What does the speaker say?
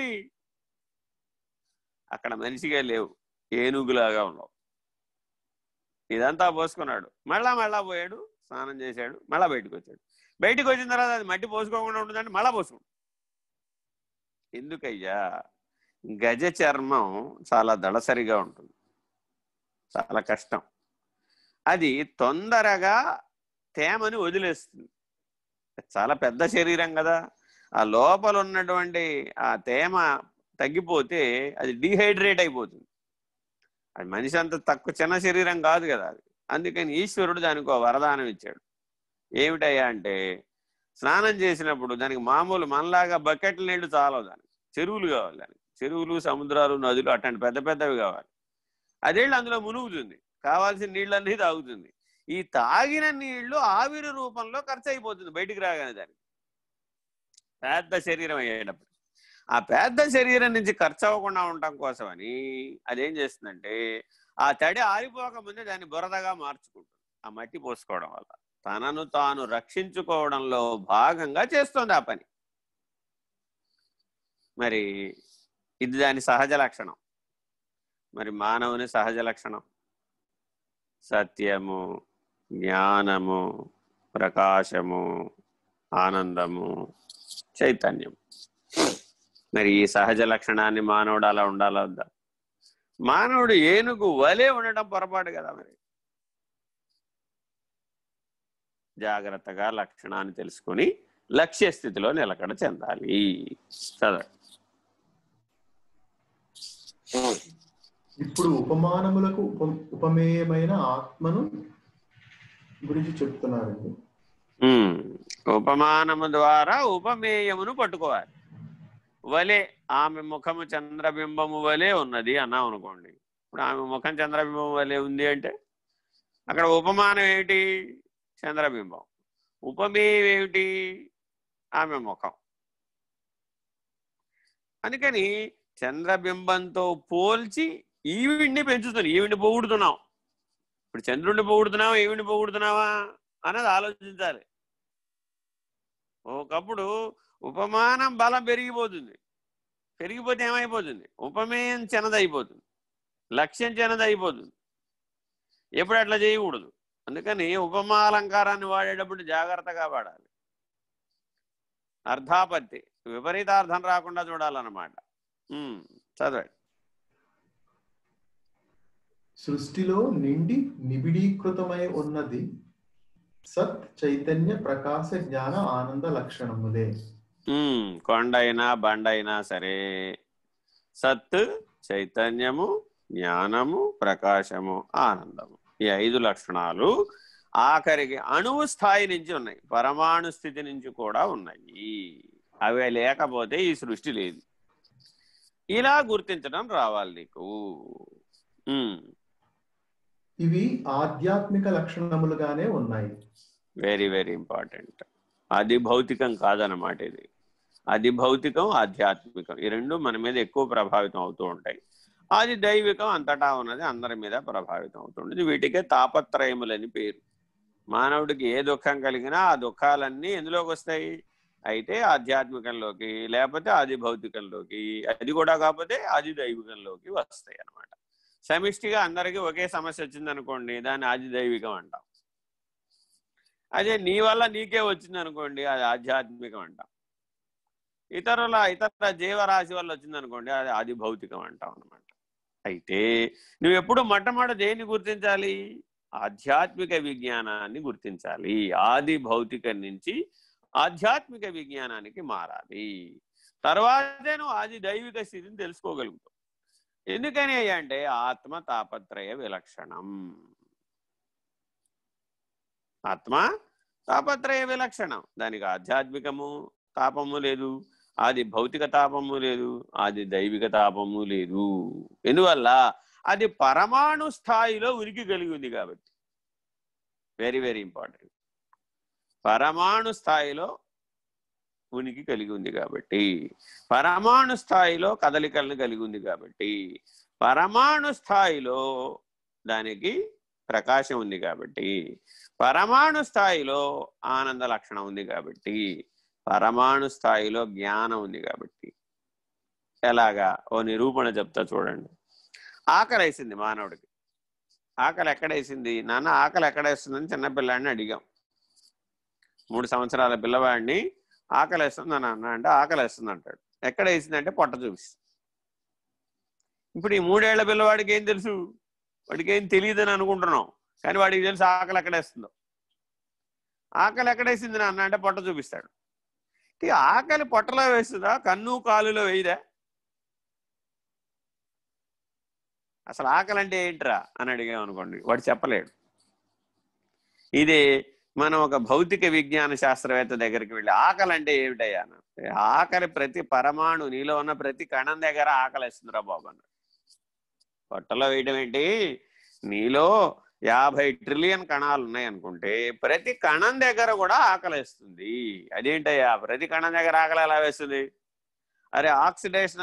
ఏమిటి? అక్కడ మనిషిగా లేవు. ఏనుగులాగా ఉన్నావు. ఇదంతా పోసుకున్నాడు. మళ్ళా మళ్ళా పోయాడు స్నానం చేశాడు మళ్ళా బయటకు వచ్చాడు. బయటకు వచ్చిన తర్వాత అది మట్టి పోసుకోకుండా ఉంటుందంటే మళ్ళా పోసుకుంటాడు. ఎందుకయ్యా? గజ చర్మం చాలా దళసరిగా ఉంటుంది. చాలా కష్టం. అది తొందరగా తేమని వదిలేస్తుంది. చాలా పెద్ద శరీరం కదా. ఆ లోపల ఉన్నటువంటి ఆ తేమ తగ్గిపోతే అది డీహైడ్రేట్ అయిపోతుంది. అది మనిషి అంత తక్కువ చిన్న శరీరం కాదు కదా అది. అందుకని ఈశ్వరుడు దానికి ఒక వరదానం ఇచ్చాడు. ఏమిటయ్యా అంటే స్నానం చేసినప్పుడు దానికి మామూలు మనలాగా బకెట్ల నీళ్ళు చాలవు దానికి. చెరువులు కావాలి దానికి. చెరువులు సముద్రాలు నదులు అట్లాంటి పెద్ద పెద్దవి కావాలి. అదేళ్ళు అందులో మునుగుతుంది. కావాల్సిన నీళ్ళన్నీ తాగుతుంది. ఈ తాగిన నీళ్ళు ఆవిరి రూపంలో ఖర్చు అయిపోతుంది బయటికి రాగానే దానికి. పెద్ద శరీరం అయ్యేటప్పుడు. ఆ పెద్ద శరీరం నుంచి ఖర్చు అవ్వకుండా ఉండటం కోసమని అదేం చేస్తుందంటే ఆ తడి ఆరిపోకముందే దాన్ని బురదగా మార్చుకుంటుంది. ఆ మట్టి పోసుకోవడం వల్ల. తనను తాను రక్షించుకోవడంలో భాగంగా చేస్తుంది ఆ పని. మరి ఇది దాని సహజ లక్షణం. మరి మానవుని సహజ లక్షణం. సత్యము జ్ఞానము ప్రకాశము ఆనందము చైతన్యం. మరి ఈ సహజ లక్షణాన్ని మానవుడు అలా ఉండాలా వద్దా? మానవుడు ఏనుగు వలే ఉండటం పొరపాటు కదా మరి. జాగ్రత్తగా లక్షణాన్ని తెలుసుకొని లక్ష్య స్థితిలో నిలకడ చెందాలి. చదవ ఇప్పుడు ఉపమానములకు ఉప ఉపమేయమైన ఆత్మను గురించి చెప్తున్నారండి. ఉపమానము ద్వారా ఉపమేయమును పట్టుకోవాలి. వలే ఆమె ముఖము చంద్రబింబము వలె ఉన్నది అన్నాం అనుకోండి. ఇప్పుడు ఆమె ముఖం చంద్రబింబం వలె ఉంది అంటే అక్కడ ఉపమానం ఏమిటి? చంద్రబింబం. ఉపమేయం ఏమిటి? ఆమె ముఖం. అందుకని చంద్రబింబంతో పోల్చి ఈవిడిని పెంచుతుంది ఈవిడిని పొగుడుతున్నాం. ఇప్పుడు చంద్రుడిని పొగుడుతున్నావా? ఈవిడిని పొగుడుతున్నావా? అన్నది ఆలోచించాలి. ఒకప్పుడు ఉపమానం బలం పెరిగిపోతుంది. పెరిగిపోతే ఏమైపోతుంది? ఉపమేయం చిన్నదైపోతుంది. లక్ష్యం చిన్నదైపోతుంది. ఎప్పుడు అట్లా చేయకూడదు. అందుకని ఉపమాలంకారాన్ని వాడేటప్పుడు జాగ్రత్తగా వాడాలి. అర్థాపత్తి విపరీతార్థం రాకుండా చూడాలన్నమాట. చదవండి. సృష్టిలో నిండి నిబిడీకృతమై ఉన్నది సత్ చైతన్య ప్రకాశ జ్ఞాన ఆనంద లక్షణములే. కొండైనా బండైనా సరే సత్ చైతన్యము జ్ఞానము ప్రకాశము ఆనందము. ఈ ఐదు లక్షణాలు ఆఖరికి అణువు స్థాయి నుంచి ఉన్నాయి. పరమాణు స్థితి నుంచి కూడా ఉన్నాయి. అవి లేకపోతే ఈ సృష్టి లేదు. ఇలా గుర్తించడం రావాలి నీకు. ఇవి ఆధ్యాత్మిక లక్షణములుగానే ఉన్నాయి. వెరీ వెరీ ఇంపార్టెంట్ అది భౌతికం కాదనమాట ఇది. అది భౌతికం ఆధ్యాత్మికం. ఈ రెండు మన మీద ఎక్కువ ప్రభావితం అవుతూ ఉంటాయి. అది దైవికం అంతటా ఉన్నది అందరి మీద ప్రభావితం అవుతుంటుంది వీటికే తాపత్రయములని పేరు. మానవుడికి ఏ దుఃఖం కలిగినా ఆ దుఃఖాలన్నీ ఎందులోకి వస్తాయి? అయితే ఆధ్యాత్మికంలోకి లేకపోతే అది భౌతికంలోకి అది కూడా కాకపోతే అది దైవికంలోకి వస్తాయి అన్నమాట. సమిష్టిగా అందరికీ ఒకే సమస్య వచ్చిందనుకోండి దాన్ని ఆదిదైవికం అంటాం. అదే నీ వల్ల నీకే వచ్చింది అనుకోండి అది ఆధ్యాత్మికం అంటాం. ఇతరుల ఇతర జీవరాశి వల్ల వచ్చిందనుకోండి అది ఆది భౌతికం అంటాం అనమాట అయితే నువ్వు ఎప్పుడు మొట్టమొదటి దేన్ని గుర్తించాలి? ఆధ్యాత్మిక విజ్ఞానాన్ని గుర్తించాలి. ఆది భౌతికం నుంచి ఆధ్యాత్మిక విజ్ఞానానికి మారాలి. తర్వాతే నువ్వు ఆది దైవిక స్థితిని తెలుసుకోగలుగుతావు. ఎందుకని అంటే ఆత్మ తాపత్రయ విలక్షణం. ఆత్మ తాపత్రయ విలక్షణం. దానికి ఆధ్యాత్మికము తాపము లేదు అది భౌతిక తాపము లేదు అది దైవిక తాపము లేదు. ఎందువల్ల? అది పరమాణు స్థాయిలో ఉనికి కలిగి ఉంది కాబట్టి. వెరీ వెరీ ఇంపార్టెంట్ పరమాణు స్థాయిలో ఉనికి కలిగి ఉంది కాబట్టి పరమాణు స్థాయిలో కదలికలను కలిగి ఉంది కాబట్టి పరమాణు స్థాయిలో దానికి ప్రకాశం ఉంది కాబట్టి పరమాణు స్థాయిలో ఆనంద లక్షణం ఉంది కాబట్టి పరమాణు స్థాయిలో జ్ఞానం ఉంది కాబట్టి. ఎలాగా? ఓ నిరూపణ చెప్తా చూడండి. ఆకలి వేసింది మానవుడికి. ఆకలి ఎక్కడేసింది? నాన్న ఆకలి ఎక్కడేస్తుందని చిన్నపిల్లాడిని అడిగాం. మూడు సంవత్సరాల పిల్లవాడిని ఆకలి వేస్తుంది నాన్న అంటే ఆకలి వేస్తుంది అంటాడు. ఎక్కడ వేసిందంటే పొట్ట చూపిస్తుంది ఇప్పుడు ఈ మూడేళ్ళ పిల్లవాడికి ఏం తెలుసు? వాడికి ఏం తెలియదని అనుకుంటున్నాం. కానీ వాడికి తెలుసు ఆకలి ఎక్కడేస్తుందో. ఆకలి ఎక్కడేసింది నాన్న అంటే పొట్ట చూపిస్తాడు. ఇక ఆకలి పొట్టలో వేస్తుందా? కన్ను కాలులో వేయదా? అసలు ఆకలి అంటే ఏంట్రా అని అడిగాం అనుకోండి వాడు చెప్పలేడు. ఇది మనం ఒక భౌతిక విజ్ఞాన శాస్త్రవేత్త దగ్గరికి వెళ్ళి ఆకలి అంటే ఏమిటయ్యా ఆకలి ప్రతి పరమాణు నీలో ఉన్న ప్రతి కణం దగ్గర ఆకలి వేస్తుందిరా బాబు అన్నాడు. పొట్టలో వేయడం ఏంటి? నీలో యాభై ట్రిలియన్ కణాలు ఉన్నాయి అనుకుంటే ప్రతి కణం దగ్గర కూడా ఆకలిస్తుంది. అదేంటయ్యా? ప్రతి కణం దగ్గర ఆకలి ఎలా వేస్తుంది? అరే ఆక్సిడేషన్